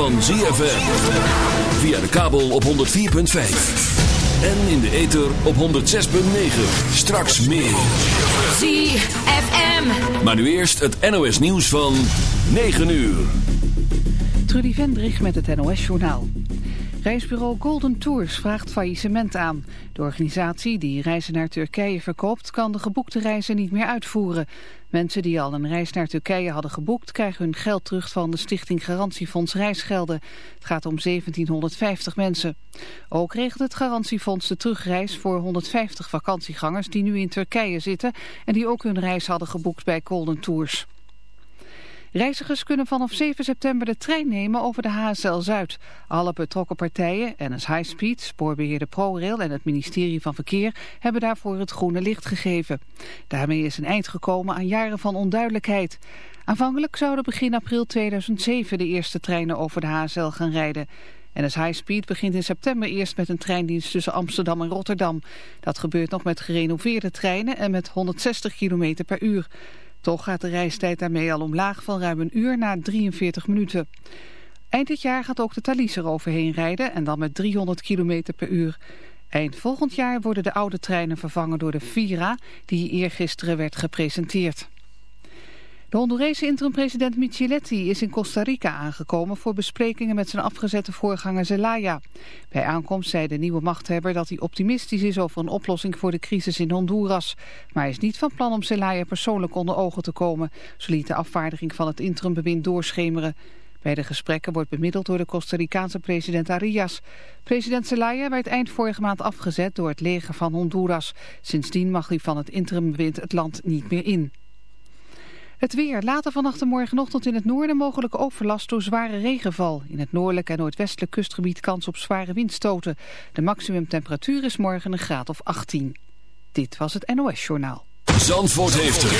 van ZFM. Via de kabel op 104.5. En in de ether op 106.9. Straks meer. ZFM. Maar nu eerst het NOS nieuws van 9 uur. Trudy Vendrich met het NOS-journaal. Reisbureau Golden Tours vraagt faillissement aan. De organisatie die reizen naar Turkije verkoopt... kan de geboekte reizen niet meer uitvoeren. Mensen die al een reis naar Turkije hadden geboekt... krijgen hun geld terug van de Stichting Garantiefonds Reisgelden. Het gaat om 1750 mensen. Ook regelt het Garantiefonds de terugreis voor 150 vakantiegangers... die nu in Turkije zitten... en die ook hun reis hadden geboekt bij Golden Tours. Reizigers kunnen vanaf 7 september de trein nemen over de HSL Zuid. Alle betrokken partijen, NS High Speed, spoorbeheerder ProRail en het ministerie van Verkeer hebben daarvoor het groene licht gegeven. Daarmee is een eind gekomen aan jaren van onduidelijkheid. Aanvankelijk zouden begin april 2007 de eerste treinen over de HSL gaan rijden. NS High Speed begint in september eerst met een treindienst tussen Amsterdam en Rotterdam. Dat gebeurt nog met gerenoveerde treinen en met 160 km per uur. Toch gaat de reistijd daarmee al omlaag van ruim een uur naar 43 minuten. Eind dit jaar gaat ook de Thalys er overheen rijden en dan met 300 km per uur. Eind volgend jaar worden de oude treinen vervangen door de Vira die eergisteren werd gepresenteerd. De Hondurese interim-president Micheletti is in Costa Rica aangekomen voor besprekingen met zijn afgezette voorganger Zelaya. Bij aankomst zei de nieuwe machthebber dat hij optimistisch is over een oplossing voor de crisis in Honduras. Maar hij is niet van plan om Zelaya persoonlijk onder ogen te komen, zo liet de afvaardiging van het interimbewind doorschemeren. Bij de gesprekken wordt bemiddeld door de Costa Ricaanse president Arias. President Zelaya werd eind vorige maand afgezet door het leger van Honduras. Sindsdien mag hij van het interimbewind het land niet meer in. Het weer. Later vannacht en morgenochtend in het noorden mogelijk overlast door zware regenval. In het noordelijk en noordwestelijk kustgebied kans op zware windstoten. De maximumtemperatuur is morgen een graad of 18. Dit was het NOS Journaal. Zandvoort heeft het.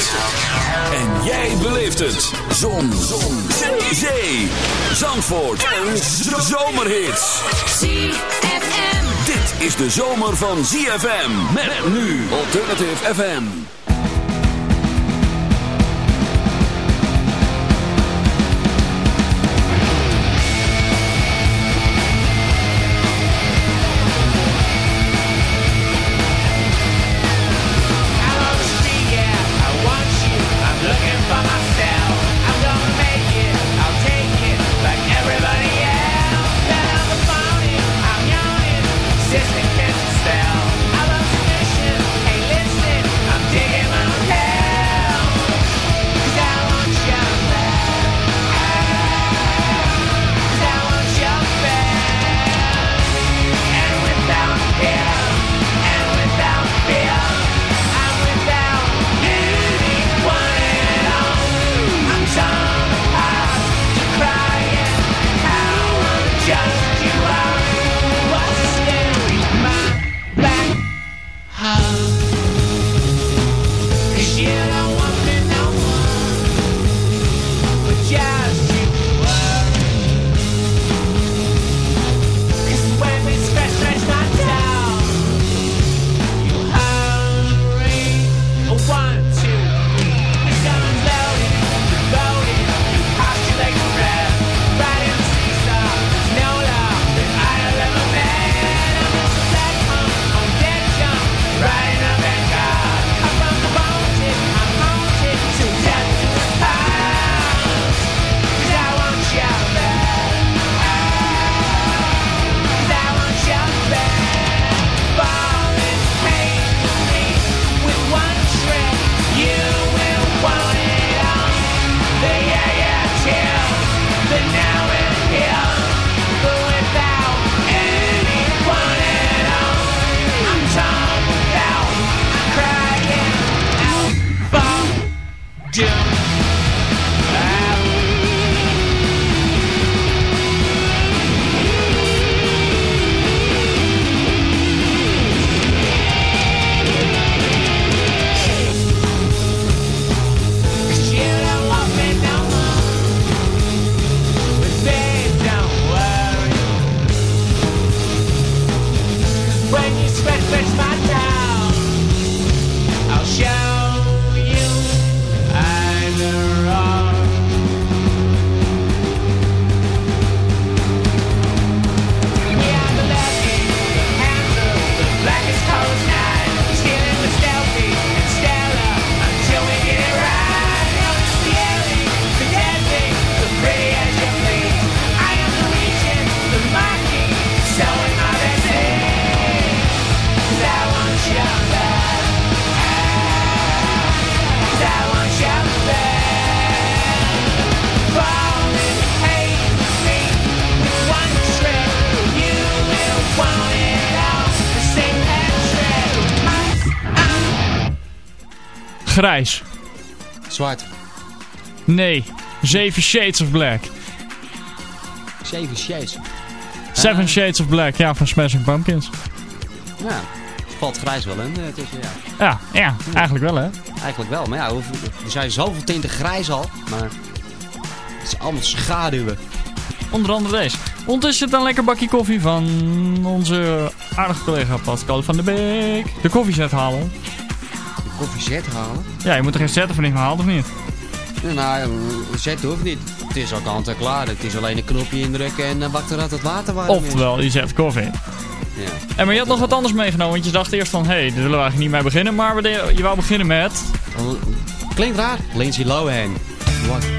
En jij beleeft het. Zon. Zon. Zee. Zandvoort. Een zomerhit. ZFM. Dit is de zomer van ZFM. Met nu Alternative FM. Grijs. Zwart. Nee. Zeven Shades of Black. Zeven shades. Seven Shades of Black, ja, van Smashing Pumpkins. Ja. Valt grijs wel in. Is, ja. Ja, ja, eigenlijk wel hè. Eigenlijk wel. Maar ja, er zijn zoveel tinten grijs al. Maar het is allemaal schaduwen. Onder andere deze. Ondertussen een lekker bakje koffie van onze aardige collega Pascal van de Beek. De koffiezet halen. Koffiezet halen. Ja, je moet er geen zetten van gehaald of niet? Nou, een zet hoeft niet. Het is al kant en klaar. Het is alleen een knopje indrukken en dan wacht er dat het water warm is. Oftewel, je zet koffie. Ja. En maar je had nog wat anders meegenomen, want je dacht eerst van, hé, hey, daar willen we eigenlijk niet mee beginnen. Maar we de- je wou beginnen met... Klinkt raar. Lindsay Lohan. What?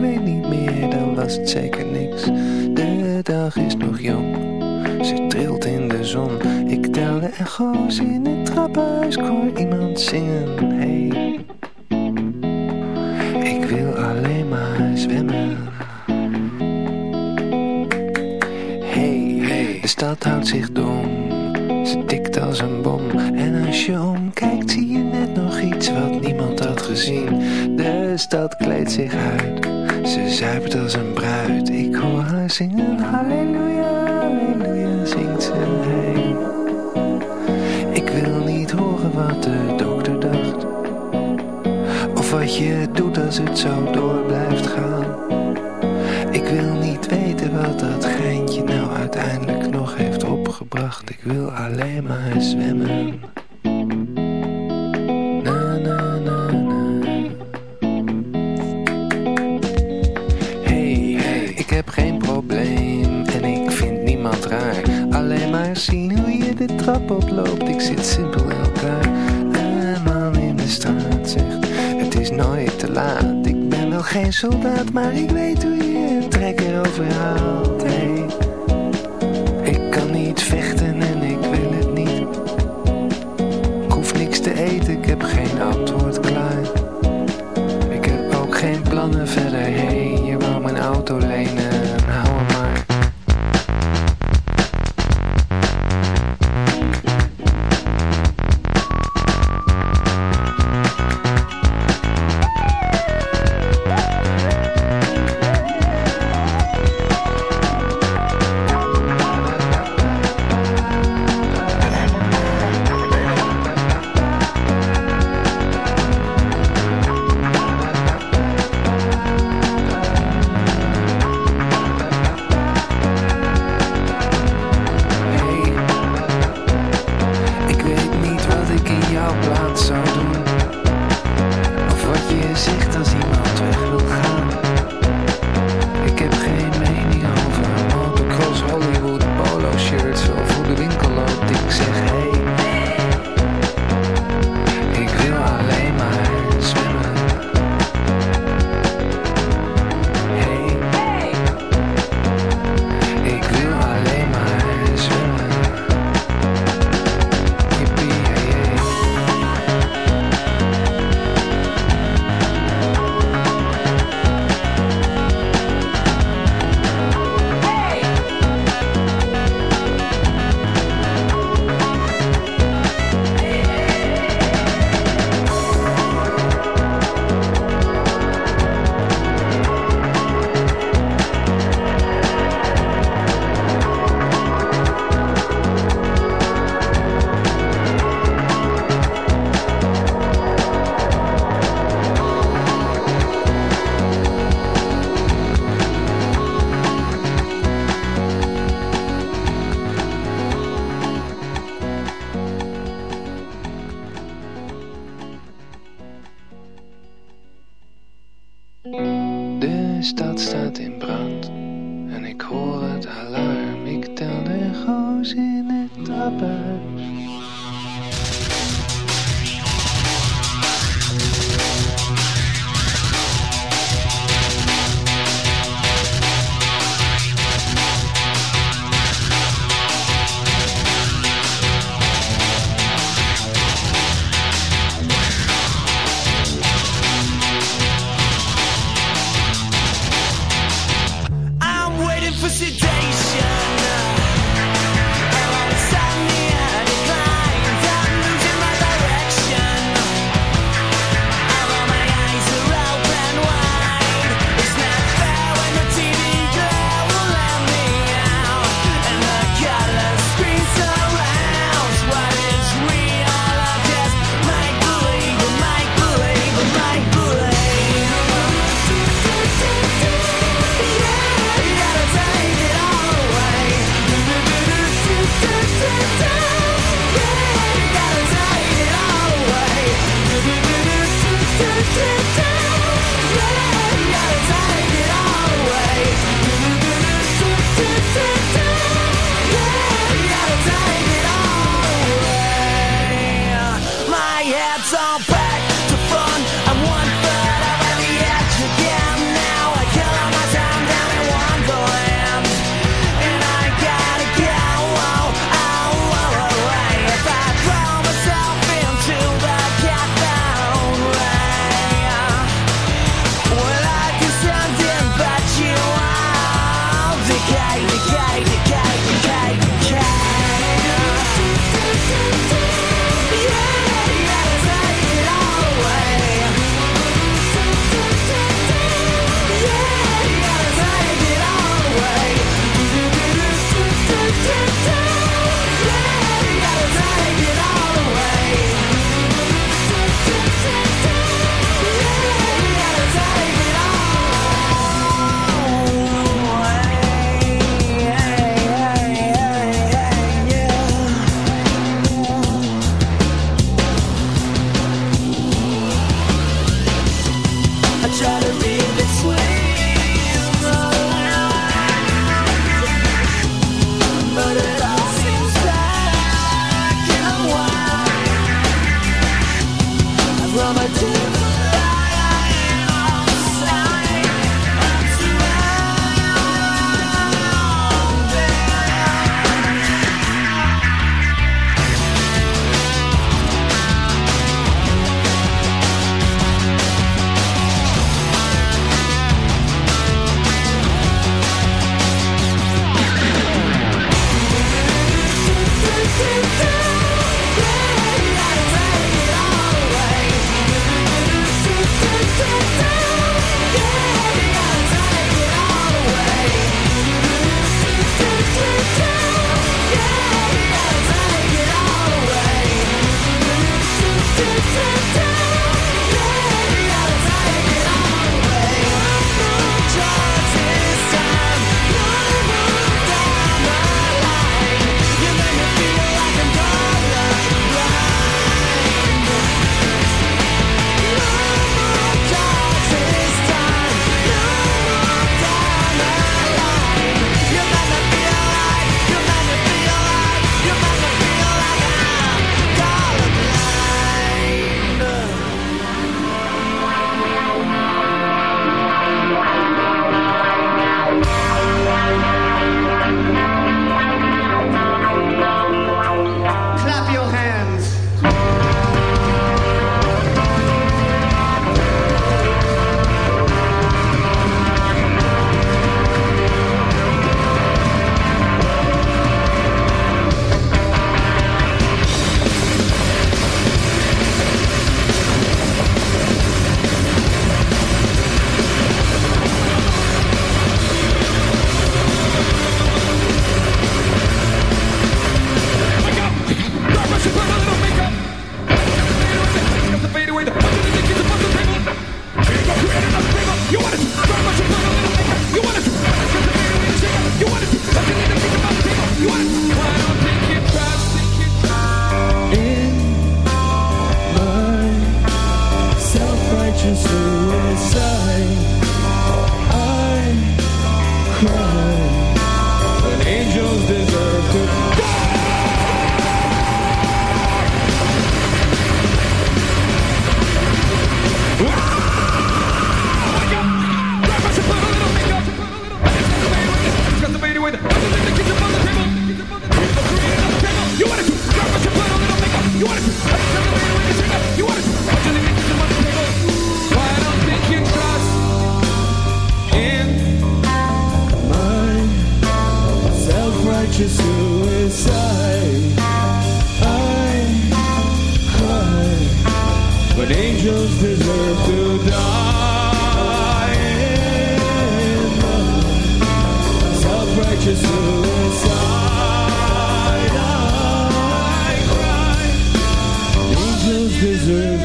Weet niet meer, dan was het zeker niks. De dag is nog jong, ze trilt in de zon. Ik tel de echo's in het trappenhuis, ik hoor iemand zingen. Hey, ik wil alleen maar zwemmen. Hey, hey, de stad houdt zich dom. Ze tikt als een bom. En als je omkijkt zie je net nog iets wat niemand had gezien. De stad kleedt zich uit. Ze zuipt als een bruid. Ik hoor haar zingen. Halleluja, halleluja, zingt ze. Hey. Ik wil niet horen wat de dokter dacht. Of wat je doet als het zo door blijft gaan. Ik wil niet weten wat dat geintje nou uiteindelijk nog heeft opgebracht. Ik wil alleen maar zwemmen. Soldaat, maar ik weet hoe je een trekker overhaalt.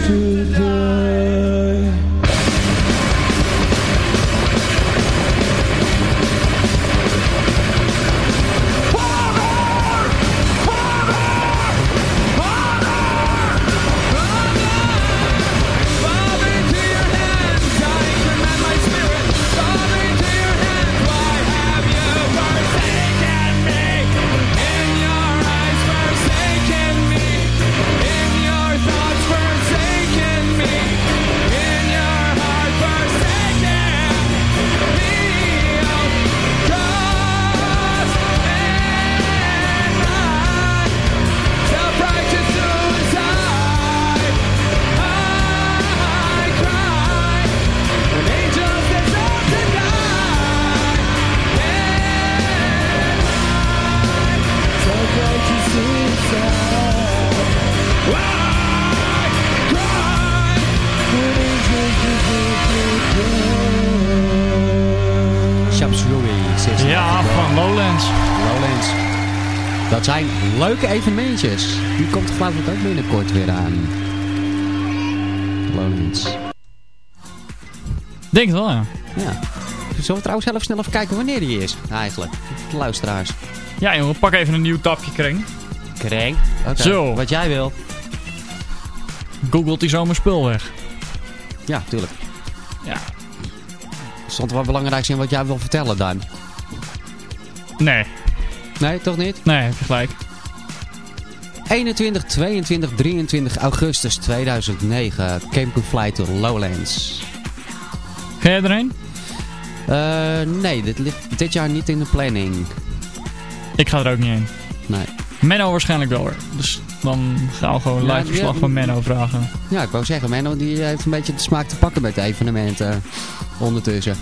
To Die komt geloof ik ook binnenkort weer aan. Lowlands. Denk het wel, ja. Ja. Zullen we trouwens zelf snel even kijken wanneer die is? Eigenlijk. De luisteraars. Ja, jongen, pak even een nieuw tapje, Kring. Kreng. Oké. Zo. Wat jij wil. Googelt die zomaar spul weg. Ja, tuurlijk. Ja. Stond er wat belangrijks in wat jij wil vertellen dan? Nee. Nee, toch niet? Nee, heb je gelijk. 21, 22, 23 augustus 2009. Camping Flight to Lowlands. Ga jij erheen? Eh, nee, dit ligt dit jaar niet in de planning. Ik ga er ook niet heen. Nee. Menno waarschijnlijk wel hoor. Dus dan gaan we gewoon Ja, live verslag ja. van Menno vragen. Ja, ik wou zeggen, Menno die heeft een beetje de smaak te pakken met de evenementen ondertussen.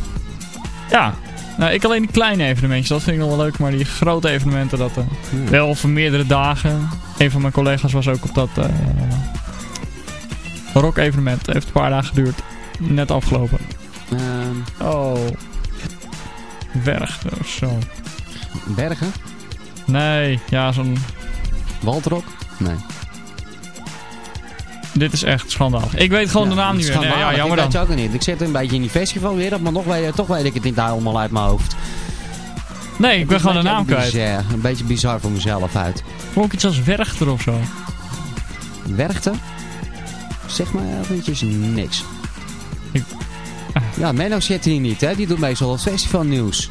Ja. Nou, ik alleen die kleine evenementjes, dat vind ik wel leuk. Maar die grote evenementen, dat eh, wel voor meerdere dagen. Een van mijn collega's was ook op dat eh rock evenement. Heeft een paar dagen geduurd. Net afgelopen. Ehm, Oh. Werchter of zo. Bergen? Nee, ja, zo'n... Waldrok? Nee. Dit is echt schandalig. Ik weet gewoon de naam niet meer. Nee, ja, jammer ik weet dan. het ook niet. Ik zit een beetje in die festivalwereld, maar nog weet, toch weet ik het niet allemaal uit mijn hoofd. Nee, ik ben gewoon de naam kwijt. bizar, een beetje bizar voor mezelf uit. Klonk iets als Werchter of zo. Werkte? Zeg maar eventjes niks. Ik- ah. Ja, Menno zit hier niet, hè? Die doet meestal het festivalnieuws.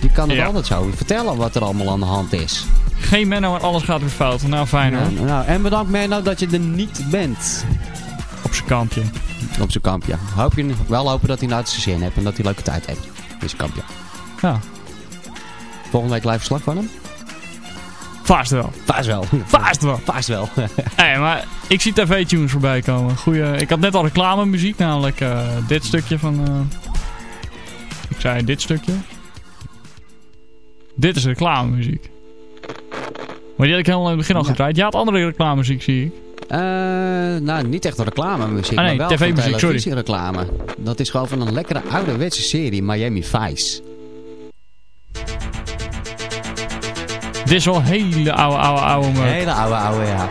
Die kan het Ja. altijd zo vertellen wat er allemaal aan de hand is. Geen Menno en alles gaat weer fout. Nou, fijn hoor. Ja, nou, en bedankt Menno dat je er niet bent. Op zijn kampje. Op zijn kampje. Hoop je, wel hopen dat hij nou zijn zin heeft en dat hij leuke tijd heeft. In zijn kampje. Ja. Volgende week live verslag van hem? Vast wel. Vast wel. Vast wel. Vast wel. Nee, maar ik zie tv-tunes voorbij komen. Goeie, ik had net al reclamemuziek, namelijk eh, dit stukje van... eh, ik zei dit stukje. Dit is reclamemuziek. Maar die had ik helemaal in het begin al Ja. gedraaid. Ja, het andere reclamemuziek zie ik. Eh, nou, niet echt reclamemuziek, Ah, nee, maar wel TV-muziek, sorry. televisiereclame. Dat is gewoon van een lekkere ouderwetse serie, Miami Vice. Dit is wel hele oude, oude, oude. Hele oude, oude, ja.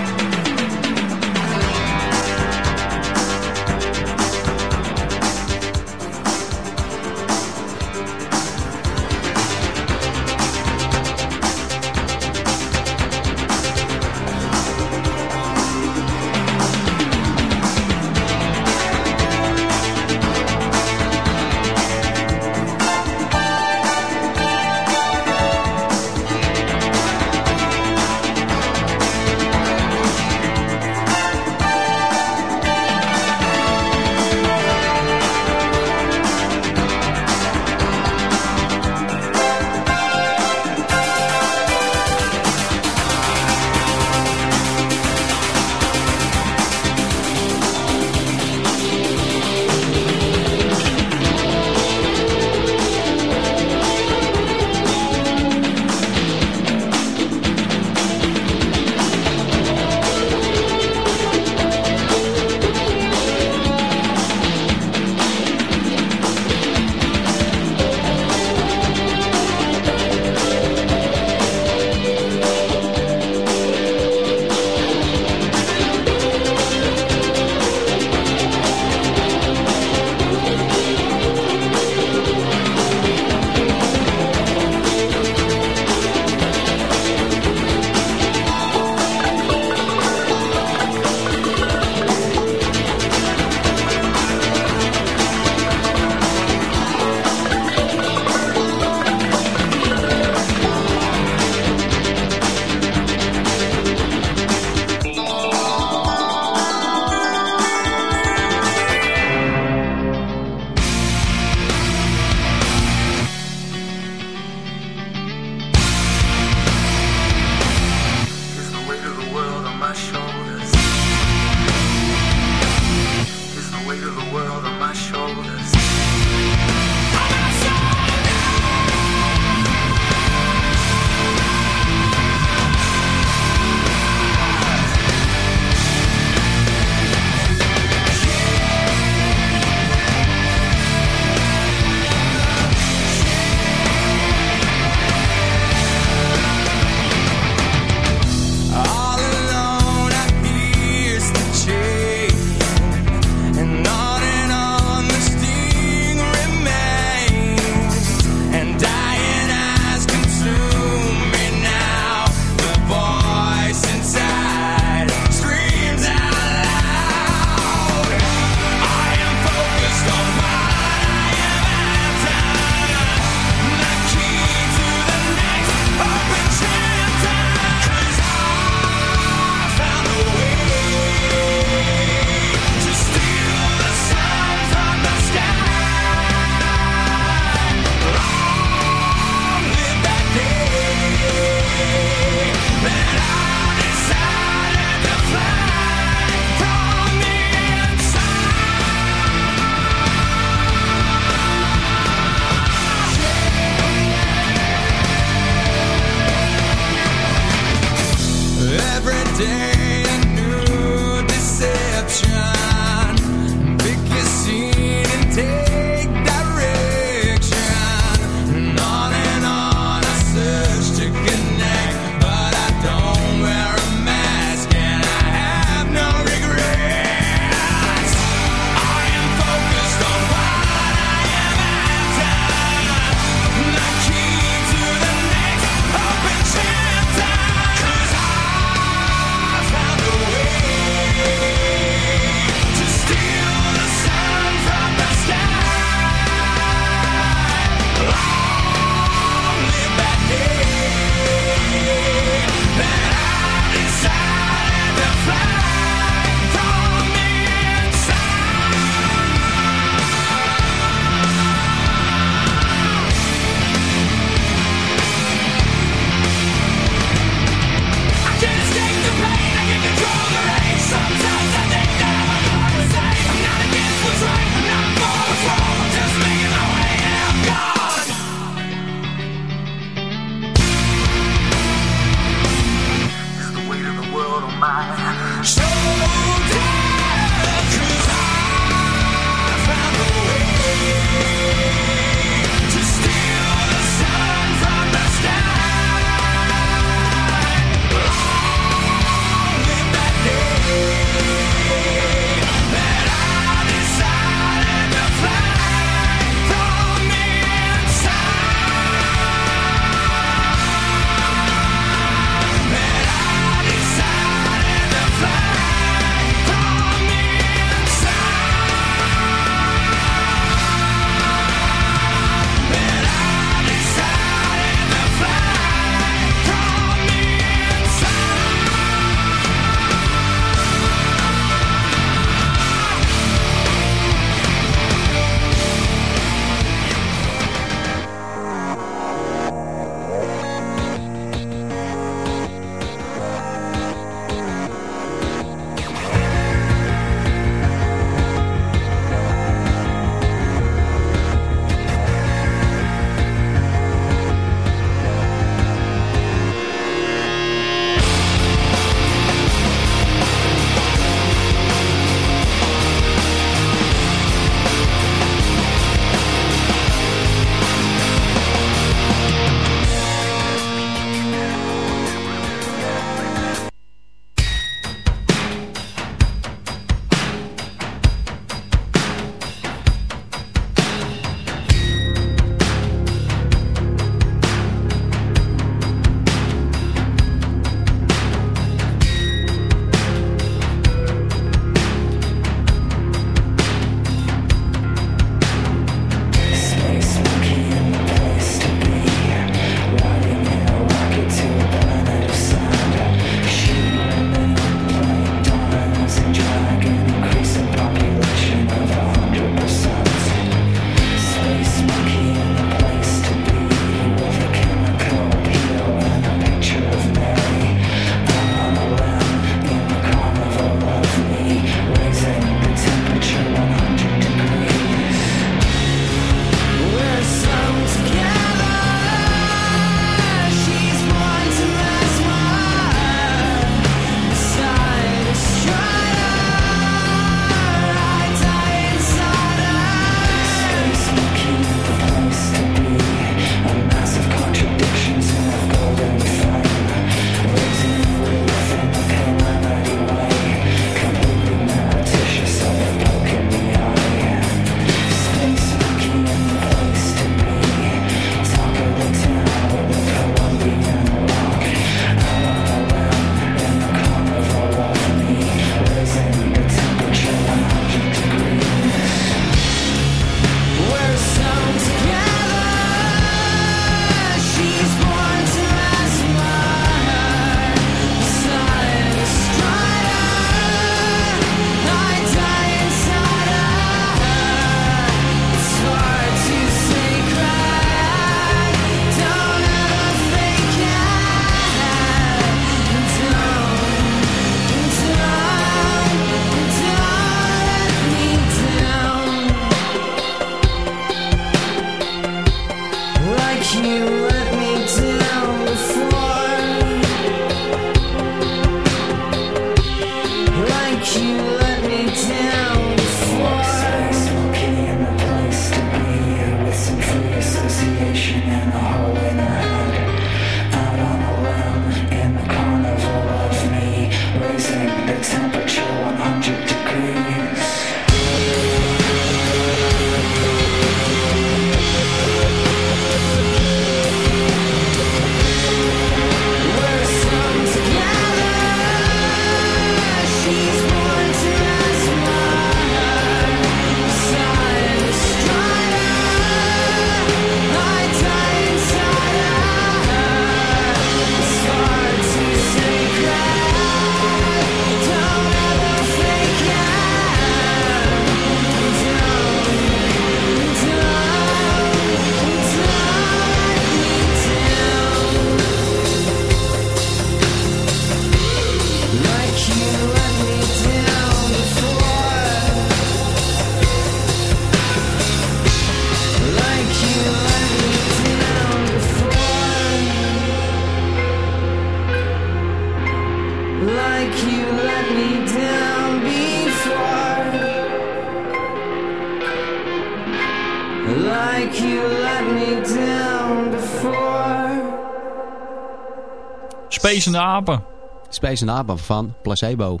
Apen. Space Apen van Placebo.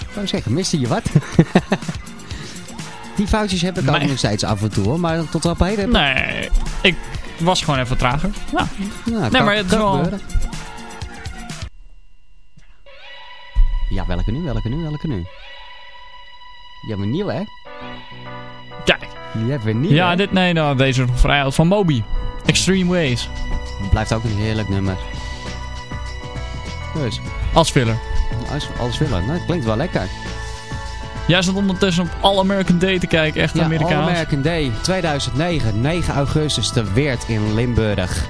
Ik wou zeggen, miste je wat? Die foutjes heb ik ook Nee. nog steeds af en toe, hoor, maar tot op heden. Nee, ik was gewoon even trager. Ja. Nou, nee, kan- maar het is kan wel... gebeuren. Ja, welke nu, welke nu, welke nu? Je hebt een nieuwe, hè? Kijk. Je hebt een Ja, hè? dit, nee, nou, deze is nog vrij oud. Van Moby. Extreme Ways. Blijft ook een heerlijk nummer. Dus, Als filler. als, als willen. Nou, het klinkt wel lekker. Jij zat ondertussen op All American Day te kijken. Echt Ja, Amerikaans. All American Day 2009, 9 augustus te Weert in Limburg.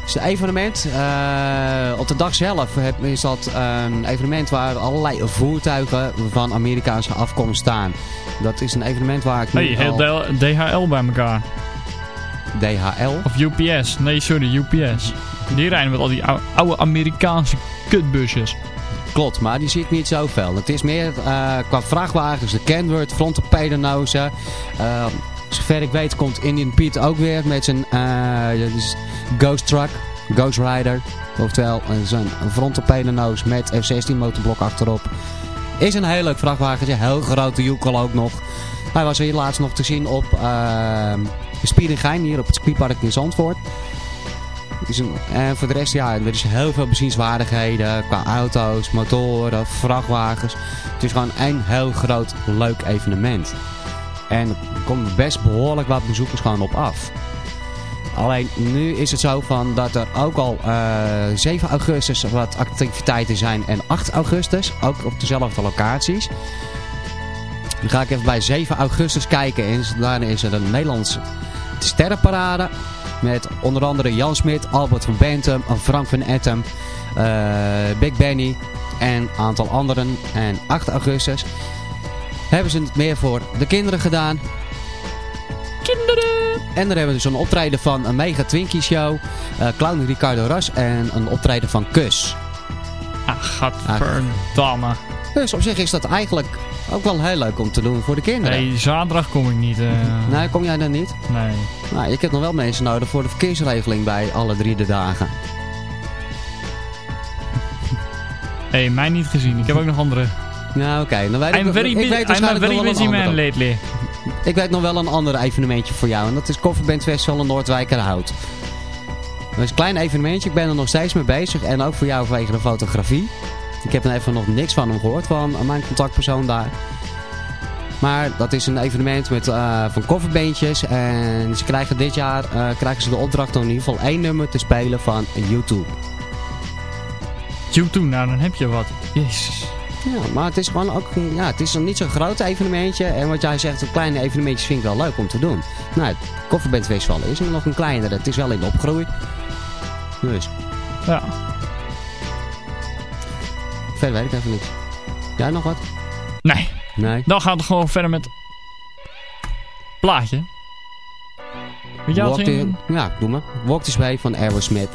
Het is een evenement. eh, op de dag zelf is dat een evenement waar allerlei voertuigen van Amerikaanse afkomst staan. Dat is een evenement waar ik nu Hey, heel al... DHL bij elkaar. DHL. Of UPS. Nee, sorry, UPS. Die rijden met al die ou- oude Amerikaanse kutbusjes. Klopt, maar die zie ik niet zoveel. Het is meer eh, qua vrachtwagens, de Kenworth, frontenpedanozen. Uh, zover ik weet komt Indian Pete ook weer met zijn eh, Ghost Truck, Ghost Rider. Oftewel eh, zijn frontenpedanoos met F-16 motorblok achterop. Is een heel leuk vrachtwagentje, heel grote joekel ook nog. Hij was hier laatst nog te zien op Spieringgein, hier op het circuitpark in Zandvoort. Is een, en voor de rest, ja, er is heel veel bezienswaardigheden qua auto's, motoren, vrachtwagens. Het is gewoon een heel groot, leuk evenement. En er komen best behoorlijk wat bezoekers gewoon op af. Alleen nu is het zo van dat er ook al uh, 7 augustus wat activiteiten zijn en 8 augustus, ook op dezelfde locaties. Dan ga ik even bij 7 augustus kijken en daarna is er een Nederlandse sterrenparade. Met onder andere Jan Smit, Albert van Bentum, Frank van Etten, uh, Big Benny en een aantal anderen. En 8 augustus hebben ze het meer voor de kinderen gedaan. Kinderen! En dan hebben we dus een optreden van een Mega Twinkie Show, uh, Clown Ricardo Ras en een optreden van Kus. Ach, gadverdamme. Dus op zich is dat eigenlijk ook wel heel leuk om te doen voor de kinderen. Nee, zaterdag kom ik niet. Uh... Nee, kom jij dan niet? Nee. Nou, ik heb nog wel mensen nodig voor de verkeersregeling bij alle drie de dagen. Hé, hey, mij niet gezien. Ik heb ook nog andere. Nou, oké. Okay. Dan weet I'm ik, very, ik weet I'm a very busy man lately. Ik weet nog wel een ander evenementje voor jou. En dat is Kofferband Festival in Noordwijkerhout. Dat is een klein evenementje. Ik ben er nog steeds mee bezig. En ook voor jou vanwege de fotografie. Ik heb er even nog niks van hem gehoord. Van mijn contactpersoon daar. Maar dat is een evenement met, uh, van kofferbeentjes. En ze krijgen dit jaar uh, krijgen ze de opdracht om in ieder geval één nummer te spelen van YouTube. YouTube, nou dan heb je wat. Jezus. Ja, maar het is gewoon ook ja, het is een niet zo'n groot evenementje. En wat jij zegt, een kleine evenementjes vind ik wel leuk om te doen. Nou, het Kofferband Festival is nog een kleinere. Het is wel in opgroei. Dus. Ja. Verder weet ik even niet. Jij nog wat? Nee. Nee. Dan gaan we gewoon verder met... Plaatje. Weet jij wat in... Ja, doe maar. Walk This Way van Aerosmith.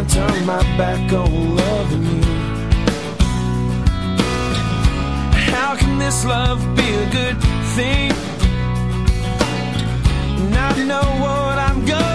gonna turn my back on loving you? How can this love be a good thing? Not know what I'm going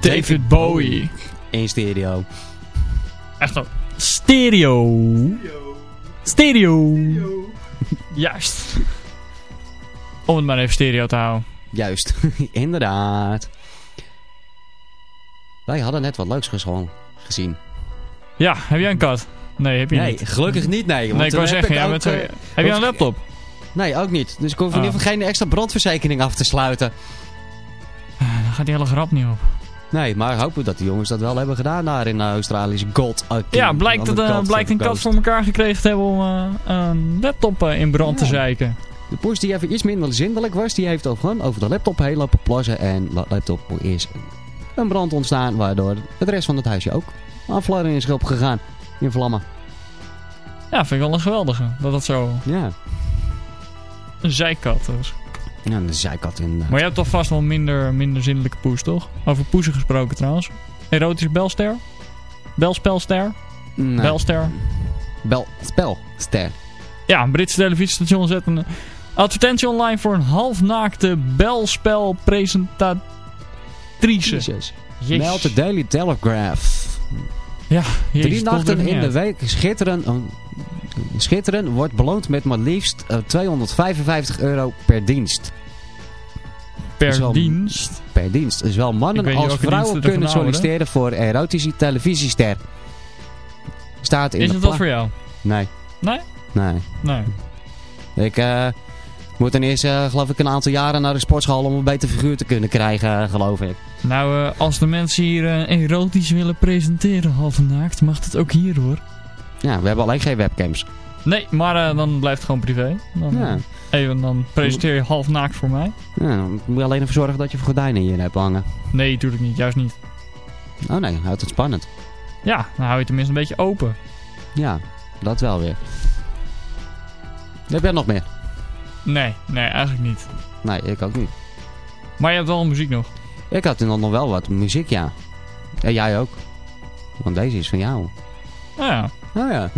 David Bowie. In stereo. Echt wel. Stereo. Stereo. Juist. Om het maar even stereo te houden. Juist, inderdaad. Wij hadden net wat leuks gezien. Ja, heb jij een kat? Nee, heb je nee, niet. gelukkig niet, nee. Want nee, ik wou zeggen, ja, met, uh, heb je een laptop? Nee, ook niet. Dus ik hoef in ieder oh. geval geen extra brandverzekering af te sluiten. Uh, dan gaat die hele grap niet op. Nee, maar hopen dat die jongens dat wel hebben gedaan daar in Australische God. Ja, blijkt, het, uh, blijkt een kat voor elkaar gekregen te hebben om uh, een laptop uh, in brand ja. te zeiken. De poes die even iets minder zindelijk was, die heeft ook gewoon over de laptop heen lopen plassen. En de laptop is een brand ontstaan, waardoor het rest van het huisje ook aan flarden is opgegaan. In vlammen. Ja, vind ik wel een geweldige. Dat dat zo... Ja. Een zijkat dus. Ja, een zijkat inderdaad. Maar je hebt toch vast wel minder, minder zindelijke poes, toch? Over poezen gesproken trouwens. Erotische belster? Belspelster? Nee. Belster? Belspelster. Ja, een Britse televisiestation zet een advertentie online voor een halfnaakte belspelpresentatrice. Meld de Daily Telegraph. Ja, jezus, Drie nachten in de week schitteren, uh, schitteren wordt beloond met maar liefst uh, 255 euro per dienst. Per dienst? Per dienst. Dus wel mannen als vrouwen kunnen solliciteren voor erotische televisiester. Staat in Is het dat voor jou? Nee. Nee? Nee. Nee. Ik uh, moet ten eerste, uh, geloof ik, een aantal jaren naar de sportschool om een beter figuur te kunnen krijgen, geloof ik. Nou, uh, als de mensen hier erotisch willen presenteren, halve naakt, mag het ook hier hoor. Ja, we hebben alleen geen webcams. Nee, maar dan blijft het gewoon privé. Dan, ja. even, dan presenteer je half naakt voor mij. Ja, dan moet je alleen even zorgen dat je gordijnen hier hebt hangen. Nee, natuurlijk niet. Juist niet. Oh nee, houdt het spannend. Ja, dan hou je tenminste een beetje open. Ja, dat wel weer. Heb jij nog meer? Nee, nee, eigenlijk niet. Nee, ik ook niet. Maar je hebt wel muziek nog? Ik had dan nog wel wat muziek, ja. En jij ook. Want deze is van jou. Oh ja. Oh ja.